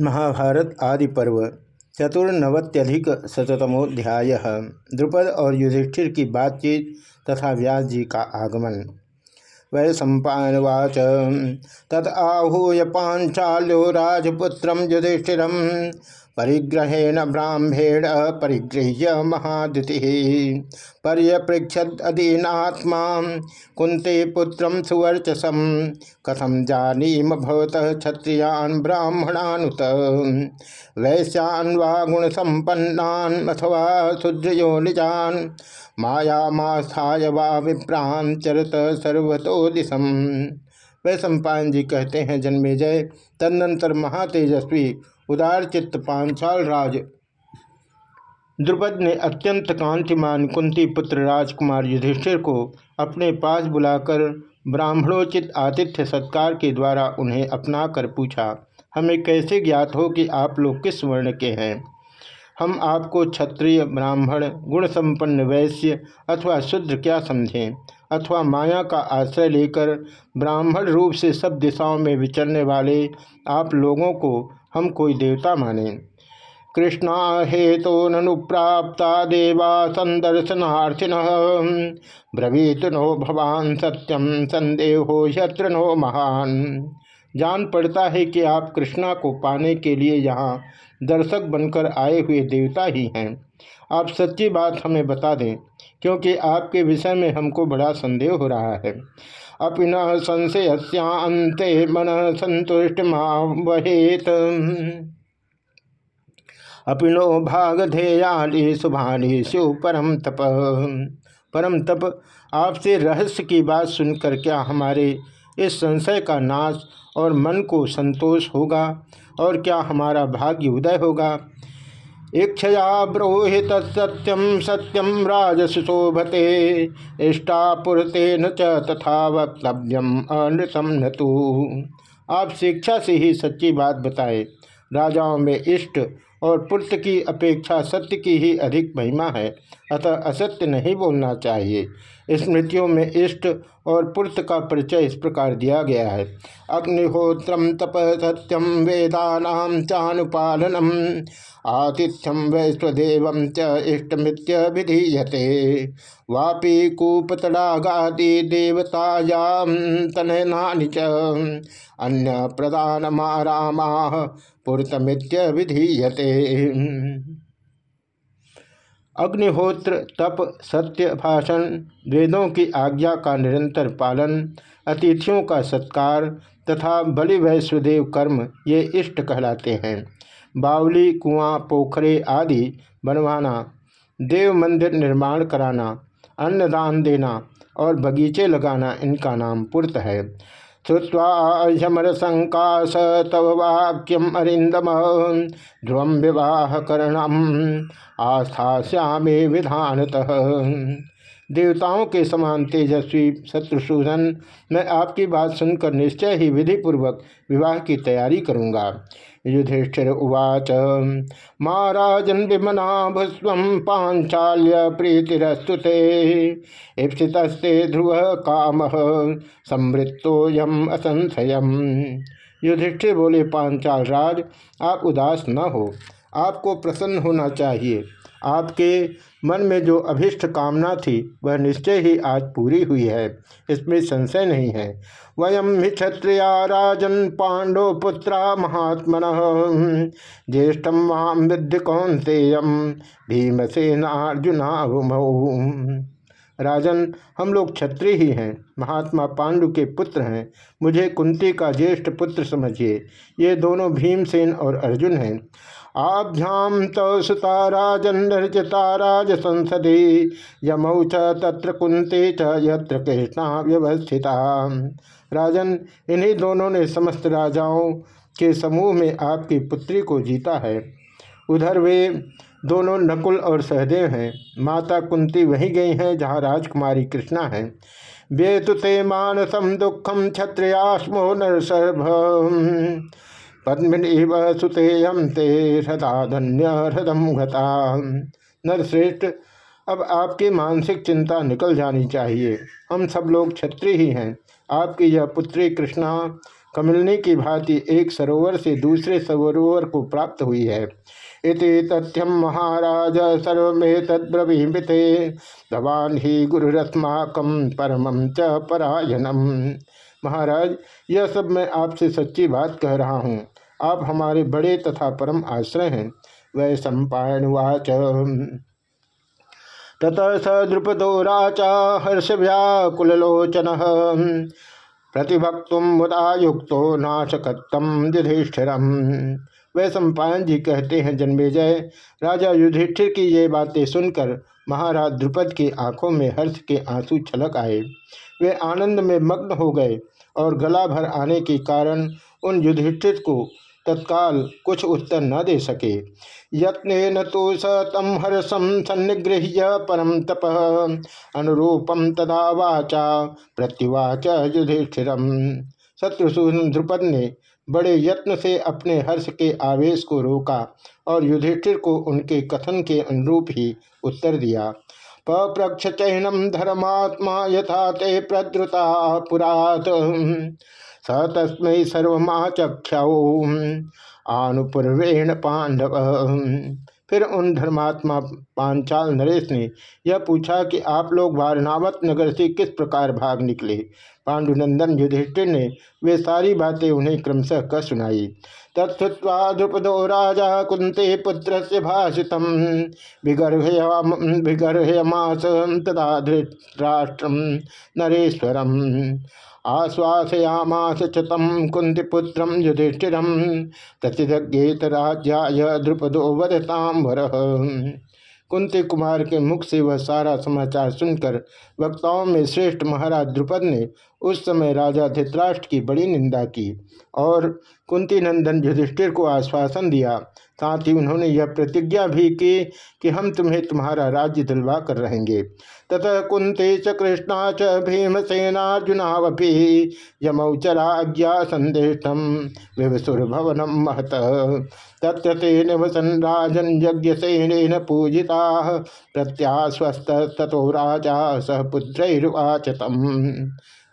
महाभारत आदि पर्व, चतुर्नवत्यधिक शतमोध्याय द्रुपद और युधिष्ठिर की बातचीत तथा व्यास जी का आगमन। वै सम्पावाच तत आहूय पांचाल्यो राजपुत्र युधिष्ठिर परिग्रहेण ब्राह्मेण परिगृह्य महादिति पर्यपृक्षदीनात्मा कुंते पुत्र सुवर्चसम कथम जानीम भवत क्षत्रियान ब्राह्मणानुत। वैश्यान वा गुण संपन्नान अथवा शूद्रयो निजान। मायामास्थाय वा विप्रां चरत सर्वतो दिशम वै जी कहते हैं, जन्मे जय, तदनंतर महातेजस्वी उदार चित्त पांचाल राज। द्रुपद ने अत्यंत कांतिमान कुंती पुत्र राजकुमार युधिष्ठिर को अपने पास बुलाकर ब्राह्मणोचित आतिथ्य सत्कार के द्वारा उन्हें अपना कर पूछा, हमें कैसे ज्ञात हो कि आप लोग किस वर्ण के हैं? हम आपको क्षत्रिय, ब्राह्मण गुण संपन्न वैश्य अथवा शुद्र क्या समझें? अथवा माया का आश्रय लेकर ब्राह्मण रूप से सब दिशाओं में विचरने वाले आप लोगों को हम कोई देवता माने। कृष्णा हेतु ननु प्राप्ता देवा संदर्शनार्थिन। ब्रवीत नो भवान सत्यम संदेहो यत्र नो महान। जान पड़ता है कि आप कृष्णा को पाने के लिए यहाँ दर्शक बनकर आए हुए देवता ही हैं। आप सच्ची बात हमें बता दें, क्योंकि आपके विषय में हमको बड़ा संदेह हो रहा है। अपि न संशयस्यांते मन संतुष्ट वहेत अपिनो भागधेयाली शुभानी शिव परम तप। परम तप, आपसे रहस्य की बात सुनकर क्या हमारे इस संशय का नाश और मन को संतोष होगा और क्या हमारा भाग्य उदय होगा? इक्षया ब्रोहित सत्यम सत्यम राजशोभते इष्टापुरते न तथा वक्तव्यम अनृतम न आप शिक्षा से ही सच्ची बात बताए, राजाओं में इष्ट और पुत्र की अपेक्षा सत्य की ही अधिक महिमा है। अतः असत्य नहीं बोलना चाहिए। स्मृतियों में इष्ट और पुत्र का परिचय इस प्रकार दिया गया है। अग्निहोत्रम तप सत्यम वेदा चानुपालनम आतिथ्यम वैश्वदेव च इष्टमित्य वापी कूपतड़ागादि देवतायाम तननानि च। अन्य प्रदानमारामा विधीयते अग्निहोत्र, तप, सत्य, भाषण, वेदों की आज्ञा का निरंतर पालन, अतिथियों का सत्कार तथा बलि वैश्वदेव कर्म, ये इष्ट कहलाते हैं। बावली, कुआँ, पोखरे आदि बनवाना, देव मंदिर निर्माण कराना, अन्नदान देना और बगीचे लगाना इनका नाम पुरत है। श्रुवामर स तव वाक्यम अरिंदम ध्रुव विवाह करणम आस्थाश्यामे विधानतः। देवताओं के समान तेजस्वी शत्रुसूदन मैं आपकी बात सुनकर निश्चय ही विधिपूर्वक विवाह की तैयारी करूँगा। युधिष्ठिर उवाच, महाराजन विमना भुस्व पांचाल्य प्रीतिरस्तुते इप्सितस्ते ध्रुव काम समृत्तोयम असंशयम। युधिष्ठिर बोले, पांचाल राज, आप उदास न हो, आपको प्रसन्न होना चाहिए। आपके मन में जो अभिष्ट कामना थी, वह निश्चय ही आज पूरी हुई है। इसमें संशय नहीं है। वयम ही क्षत्रिया राजन पांडव पुत्रा महात्मन। ज्येष्ठम माम विद्य कौंतेयम भीमसेनार्जुना राजन, हम लोग क्षत्रिय ही हैं। महात्मा पांडु के पुत्र हैं। मुझे कुंती का ज्येष्ठ पुत्र समझिए। ये दोनों भीमसेन और अर्जुन हैं। आभ्याम तो सुता राजन्नर्जिता राज संसदे यमौ च तत्र कुंते च यत्र कृष्णा व्यवस्थिता राजन, इन्हीं दोनों ने समस्त राजाओं के समूह में आपकी पुत्री को जीता है। उधर वे दोनों नकुल और सहदेव हैं। माता कुंती वहीं गई हैं जहाँ राजकुमारी कृष्णा हैं। वेतु ते मानसम दुखम क्षत्रियास्मो नरसर्भ पद्मिनीव सुतेयम ते हृदा धन्य हृदम घता नरश्रेष्ठ, अब आपकी मानसिक चिंता निकल जानी चाहिए। हम सब लोग क्षत्रिय ही हैं। आपकी यह पुत्री कृष्णा कमलनी की भांति एक सरोवर से दूसरे सरोवर को प्राप्त हुई है। इति तथ्यम महाराज सर्वे तद्रवीमिते भवान ही गुरुरत्माकम परमं च परायणम। महाराज, यह सब मैं आपसे सच्ची बात कह रहा हूँ। आप हमारे बड़े तथा परम आश्रय हैं। वै सम्पावाच ततः स द्रुपदो राचा हर्ष व्याकुलोचन प्रतिभक्त मुदा युक्त नाशकत्तम युधिष्ठिरम। वह सम्पायन जी कहते हैं, जन्मेजय, राजा युधिष्ठिर की ये बातें सुनकर महाराज द्रुपद की आँखों में हर्ष के आँसू छलक आए। वे आनंद में मग्न हो गए और गला भर आने के कारण उन युधिष्ठिर को तत्काल कुछ उत्तर न दे सके। यत्न तो स तम हर्षम सन्निगृह्य परम तप। अनुरूपम तदा वाचा प्रत्युवाच युधिष्ठिर शत्रुसून द्रुपद ने बड़े यत्न से अपने हर्ष के आवेश को रोका और युधिष्ठिर को उनके कथन के अनुरूप ही उत्तर दिया। पप्रक्ष चैनम धर्मात्मा यथा ते प्रद्रुता पुरात। स तस्म सर्वमाचख्यौ। आनुपूर्वेण पांडव फिर उन धर्मात्मा पांचाल नरेश ने यह पूछा कि आप लोग वारनावत नगर से किस प्रकार भाग निकले? पांडुनंदन युधिष्ठिर ने वे सारी बातें उन्हें क्रमशः कर सुनाई। तत्वा द्रुपदो राजा कुंते पुत्र से भाषित विगर्हयमास तदा धृतराष्ट्रम नरेश्वरम। आश्वासयामास च तम कुंतीपुत्रम युधिष्ठिर प्रतिदज्ञेत राज्याय द्रुपदो वदताम वर। कुंती कुमार के मुख से वह सारा समाचार सुनकर वक्ताओं में श्रेष्ठ महाराज द्रुपद ने उस समय राजा धित्राष्ट्र की बड़ी निंदा की और कुंती नंदन युधिष्ठिर को आश्वासन दिया साथ ही उन्होंने यह प्रतिज्ञा भी की कि हम तुम्हें तुम्हारा राज्य दिलवा कर रहेंगे। ततः कुंते च कृष्णा च भीमसेनार्जुनावपि यमौचराज्ञा संदेशम विवसुरभवनम महत। तत्र ते निवसन राजन यज्ञसेन पूजिता प्रत्यास्वस्त तथो राजा सह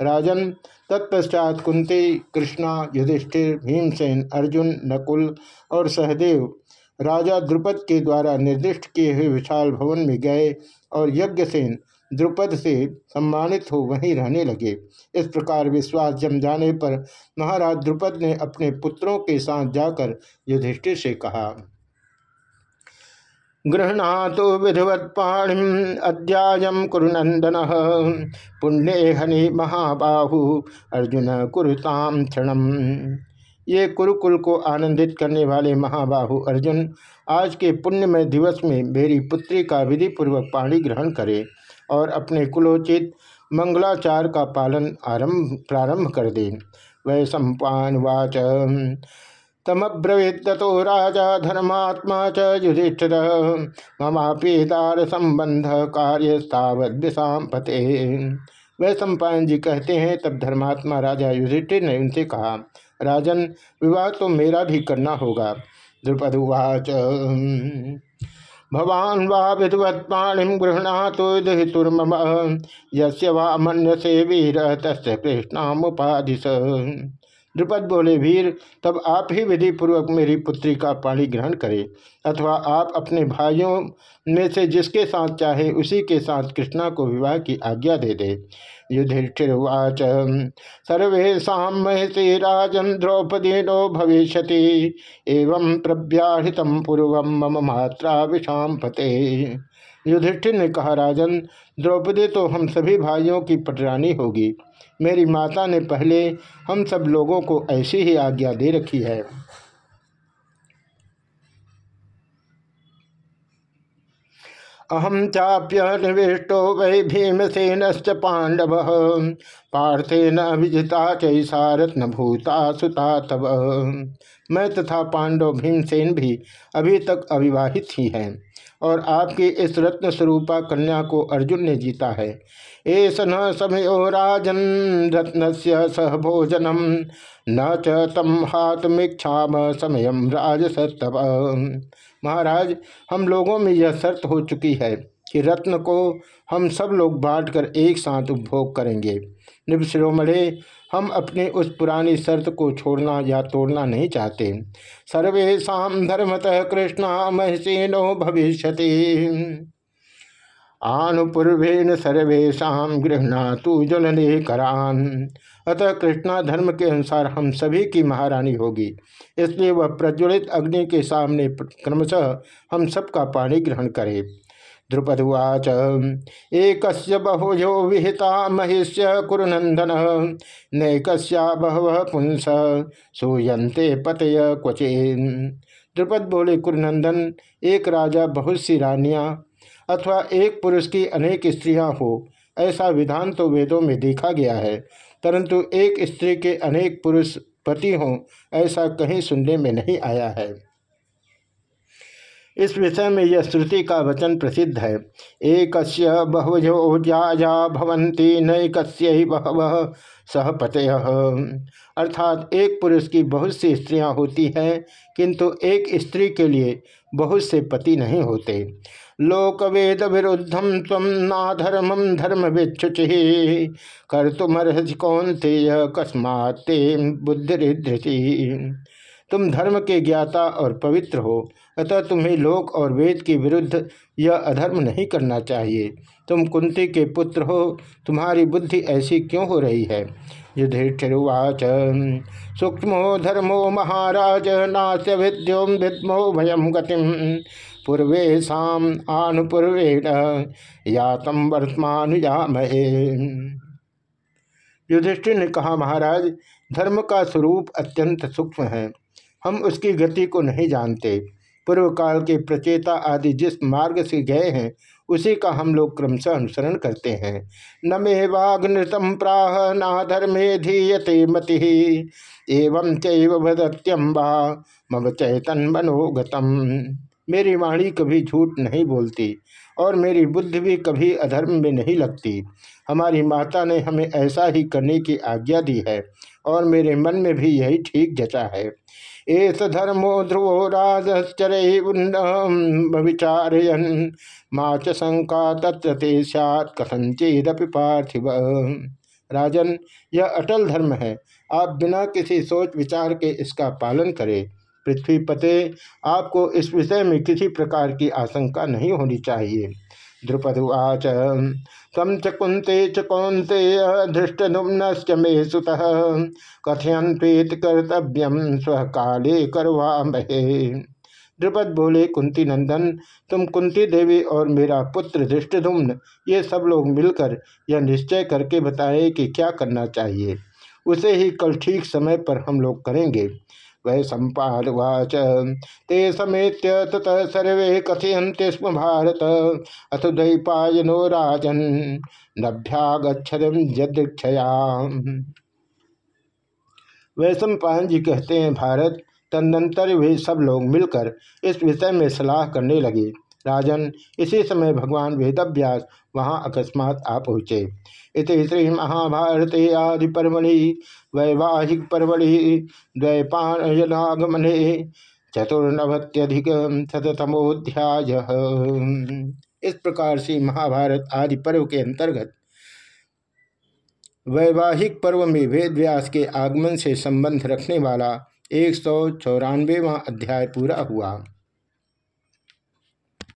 राजन तत्पश्चात कुंती कृष्णा युधिष्ठिर भीमसेन अर्जुन, नकुल और सहदेव राजा द्रुपद के द्वारा निर्दिष्ट किए हुए विशाल भवन में गए और यज्ञसेन द्रुपद से सम्मानित हो वहीं रहने लगे। इस प्रकार विश्वास जम जाने पर महाराज द्रुपद ने अपने पुत्रों के साथ जाकर युधिष्ठिर से कहा गृहणातु विधिवत्पाणी अध्याय कुरुनंदन पुण्य हनि महाबाहु, अर्जुन कुरुताम क्षण ये कुरुकुल को आनंदित करने वाले महाबाहु अर्जुन, आज के पुण्यमय दिवस में मेरी पुत्री का विधि पूर्वक पाणी ग्रहण करे और अपने कुलोचित मंगलाचार का पालन आरंभ प्रारंभ कर दे। वै सम्पावाच तमब्रवीत राजा धर्मात्मा च युधिष्ठिर। ममापीतार संबंध कार्य स्थावत पते वह सम्पायन जी कहते हैं, तब धर्मात्मा राजा युधिष्ठिर ने उनसे कहा, राजन, विवाह तो मेरा भी करना होगा। द्रुपद उवाच, भवान वा विधवत पाणिम गृहणा तो दुर्म यस्य वा मन से वीर तस् कृष्णामुपाधिश द्रुपद बोले, वीर, तब आप ही विधि पूर्वक मेरी पुत्री का पाणी ग्रहण करें, अथवा आप अपने भाइयों में से जिसके साथ चाहे, उसी के साथ कृष्णा को विवाह की आज्ञा दे दे। युधिष्ठिर्वाच सर्वेशा महसी राजन द्रौपदी नो भविष्य एवं प्रव्याहृत पूर्व मम मात्रा विषाम युधिष्ठिर ने कहा, राजन, द्रौपदी तो हम सभी भाइयों की पटरानी होगी। मेरी माता ने पहले हम सब लोगों को ऐसी ही आज्ञा दे रखी है। अहम चाप्य निविष्टो वै भीमसेन पांडव पार्थेन विजिता चैसा रत्न भूता सुता तब मैं तथा पांडव भीमसेन भी अभी तक अविवाहित ही हैं, और आपकी इस रत्न स्वरूपा कन्या को अर्जुन ने जीता है। एस न समयो राजन रत्न से सह भोजनम, न च तम हाथमीक्षा समय राजसतव महाराज, हम लोगों में यह शर्त हो चुकी है कि रत्न को हम सब लोग बांटकर एक साथ उपभोग करेंगे। निपशिरोमणे हम अपनी उस पुरानी शर्त को छोड़ना या तोड़ना नहीं चाहते। सर्वेशा धर्मतः कृष्णा महसीनो भविष्य आनुपूर्वेन सर्वेशा गृहणा तू जनने करान। अतः कृष्णा धर्म के अनुसार हम सभी की महारानी होगी। इसलिए वह प्रज्वलित अग्नि के सामने क्रमशः हम सबका पानी ग्रहण करे। द्रुपदुवाच। एक बहुजो विहिता महिष्य कुरुनंदन नैकस्या बहव पुंस। सूयंते पतय क्वचे द्रुपद बोले कुरुनंदन एक राजा बहुत सी रानियाँ अथवा एक पुरुष की अनेक स्त्रियाँ हो, ऐसा विधान तो वेदों में देखा गया है, परंतु एक स्त्री के अनेक पुरुष पति हों, ऐसा कहीं सुनने में नहीं आया है। इस विषय में यह श्रुति का वचन प्रसिद्ध है। एक बहुजो जा भवंती नैक बहव सहपतय अर्थात एक पुरुष की बहुत सी स्त्रियाँ होती हैं, किंतु एक स्त्री के लिए बहुत से पति नहीं होते। लोक वेद विरुद्धम तम नाधर्मम धर्म विच्छुचि कर तुमर्हि कौनते कस्मात् बुद्धिधृति तुम धर्म के ज्ञाता और पवित्र हो, अतः तुम्हें लोक और वेद के विरुद्ध यह अधर्म नहीं करना चाहिए। तुम कुंती के पुत्र हो, तुम्हारी बुद्धि ऐसी क्यों हो रही है? युधिष्ठिवाच सूक्ष्मो धर्मो महाराज नास्य विद्योम विद्मो भयम गतिम। पूर्वेशा आनुपूर्वेण यातम वर्तमान महे युधिष्ठिर ने कहा, महाराज, धर्म का स्वरूप अत्यंत सूक्ष्म है। हम उसकी गति को नहीं जानते। पूर्व काल के प्रचेता आदि जिस मार्ग से गए हैं, उसी का हम लोग क्रमशः अनुसरण करते हैं। न मे वाघ नृतम प्राह, ना धर्मे धीयते मति। एवं चैवत्यम्बा मम चैतन मनोगतम। मेरी वाणी कभी झूठ नहीं बोलती, और मेरी बुद्धि भी कभी अधर्म में नहीं लगती। हमारी माता ने हमें ऐसा ही करने की आज्ञा दी है, और मेरे मन में भी यही ठीक जचा है। एस धर्मो ध्रुवो राजचर विचारयन माँ च शंका तत्र ते सैत् पार्थिव। राजन, यह अटल धर्म है। आप बिना किसी सोच विचार के इसका पालन करें। पृथ्वी पते, आपको इस विषय में किसी प्रकार की आशंका नहीं होनी चाहिए। द्रुपदुवाच तम च कुंते च कौंते धृष्टुम्नश्च मे सुत। कथयंत कर्तव्यम स्व काले करवा द्रुपद बोले कुंती नंदन, तुम कुंती देवी और मेरा पुत्र धृष्टधुम्न ये सब लोग मिलकर यह निश्चय करके बताए कि क्या करना चाहिए। उसे ही कल ठीक समय पर हम लोग करेंगे। वह सम्पादवाच ते समेत ततः सर्वे कथयन्ते स्म भारत। अथ दैपायनो राजन। नभ्यागछदम जदृक्षया वैश्व पायन जी कहते हैं, भारत, तदनंतर वे सब लोग मिलकर इस विषय में सलाह करने लगे। राजन, इसी समय भगवान वेदव्यास वहाँ अकस्मात आ पहुँचे इत श्री महाभारत आदि परमढ़ि वैवाहिक परमढ़ि द्वैपायनागमने चतुर्नवत्यधिक शतमोध्याय इस प्रकार से महाभारत आदि पर्व के अंतर्गत वैवाहिक पर्व में वेद व्यास के आगमन से संबंध रखने वाला एक सौ चौरानवेवा अध्याय पूरा हुआ।